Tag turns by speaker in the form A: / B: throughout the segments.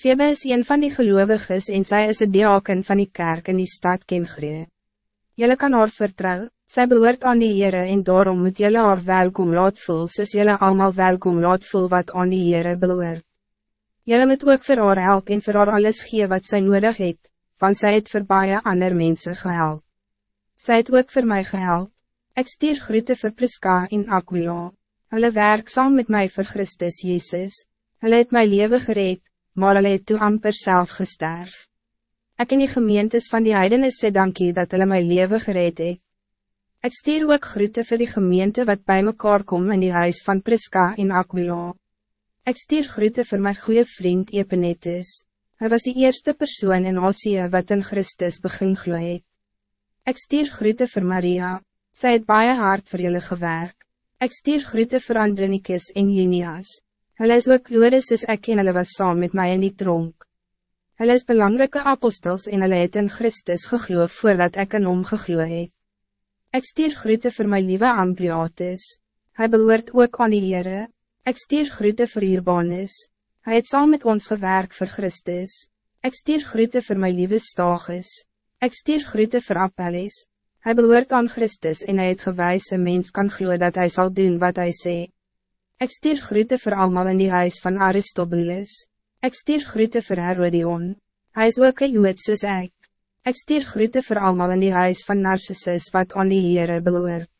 A: Febe is een van die gelovigen en zij is het diaken van die kerk in die stad Kengree. Jelle kan haar vertrouw, zij behoort aan die Heere en daarom moet jelle haar welkom laat voel soos jelle allemaal welkom laat voel wat aan die Heere behoort. Jelle moet ook vir haar help en vir haar alles gee wat zij nodig het, want zij het vir baie ander mense gehelp. Sy het ook voor mij gehelp. Ik stier groete vir Priska en Aquila. Hulle werk saam met mij voor Christus Jezus. Hulle het my leven gereed, maar hulle het toe amper self gesterf. Ek in die gemeentes van die heidene sê dankie dat hulle my leven gereed het. Ek stuur ook groete vir die gemeente wat bij mekaar kom in die huis van Priska en Aquila. Ek stuur groete vir my goede vriend Epenetus. Hij was die eerste persoon in Asie wat in Christus begin gloe het. Ek stuur groete vir Maria. Zij het baie hard vir julle gewerk. Ek stuur groete vir Andronikus en Junias. Hulle is ook Jodes soos ek en hulle was saam met mij in die tronk. Hulle is belangrijke apostels en hulle het in Christus gegloof voordat ek in hom gegloe het. Ek stuur groete vir my liewe Ampliatus. Hij behoort ook aan die Heere. Ek stuur groete vir Urbanus. Hij het saam met ons gewerk voor Christus. Ek stuur groete vir my liewe Stagus. Ek stuur groete vir Apelles. Hij behoort aan Christus en hij het gewijs een mens kan gloeien dat hij zal doen wat hij zegt. Ik stuur groete voor allemaal in die huis van Aristobulus. Ik stuur groete voor Herodion. Hij is ook een jood soos ek. Ik stuur groete voor allemaal in die huis van Narcissus wat aan die Heere beloert.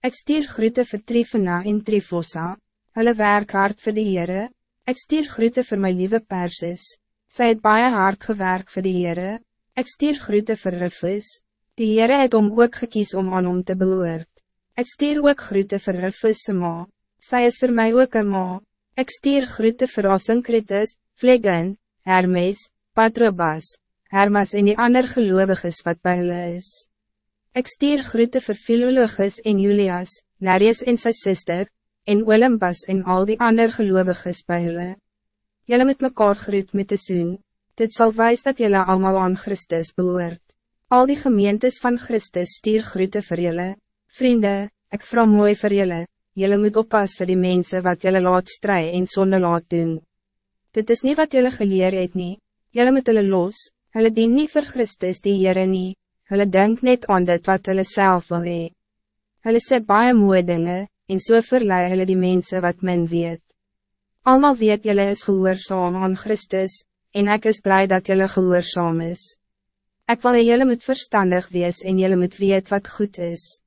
A: Ik stuur groete voor Trifena en Trifosa. Hulle werk hard voor die Heere. Ik stuur groete voor mijn lieve Persis. Zij het baie hard gewerk voor die Heere. Ik stuur groete voor Rufus. Die Heere het om ook gekies om aan hom te beloert. Ik stuur ook groete voor Rufus' ma. Zij is voor mij ook een ma. Ik stier groete vir Asinkritus, Vlegen, Hermes, Patrobas, Hermas en die ander geloviges wat bij hulle is. Ik stier groete vir Philologus en Julias, Narius en sy sister, en Olympus en al die ander geloviges bij hulle. Julle met mekaar groet met de zoen. Dit zal wijs dat jullie allemaal aan Christus behoort. Al die gemeentes van Christus stier groete vir julle. Vrienden, ik vraag mooi vir julle, Jullie moet oppas voor die mensen wat jullie laat strijden en zonde laat doen. Dit is niet wat jullie geleerd het nie. Jullie moet hulle los, hulle dien niet voor Christus die Heere nie. Hulle denk net aan dit wat hulle self wil hee. Hulle sê baie mooie dinge, en so verlei hulle die mensen wat men weet. Almal weet jullie is gehoorzaam aan Christus, en ik is blij dat jullie gehoorzaam is. Ik wil jullie moet verstandig wees en jullie moet weet wat goed is.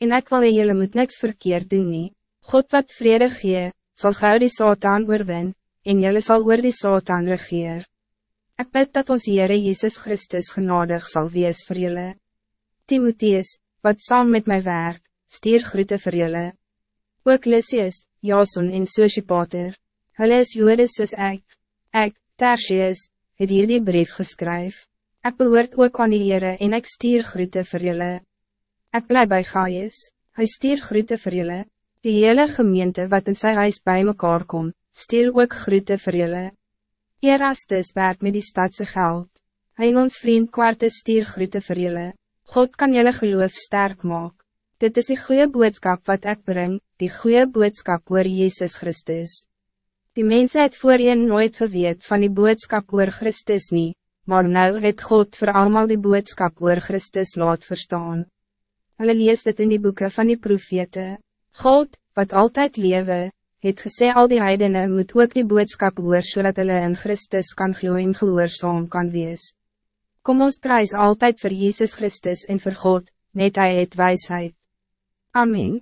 A: En ik wil jullie moet niks verkeerd doen nie. God wat vrede gee, zal gauw die Satan oorwin, en jullie zal oor die Satan regeer. Ik bid dat ons Heere Jezus Christus genadig zal wees voor jullie. Timotheus, wat saam met mij werk, stier groete voor jullie. Ook Lysius, Jason en Sosiepater, hulle is jodes soos ek, ek, Tertius, het hier die brief geskryf. Ik behoort ook aan die Heere en ik stier groete voor jullie. Ik blijf bij Gaius, hij stier groete vir julle, die hele gemeente wat in sy huis bij mekaar kom, stier ook groete vir julle. Erastus werk met die stadse geld, hy en ons vriend kwarte stier groete vir julle, God kan julle geloof sterk maak. Dit is die goede boodschap wat ik breng, die goede boodschap oor Jezus Christus. Die mensen het voorheen nooit geweet van die boodschap oor Christus niet, maar nou het God voor allemaal die boodschap oor Christus laat verstaan. Hulle lees dit in die boeken van die profete. God, wat altijd lewe, het gesê al die heidene moet ook die boodskap hoor, zodat hulle in Christus kan glo en gehoorzaam kan wees. Kom ons prijs altijd voor Jezus Christus en voor God, net hij het wijsheid. Amen.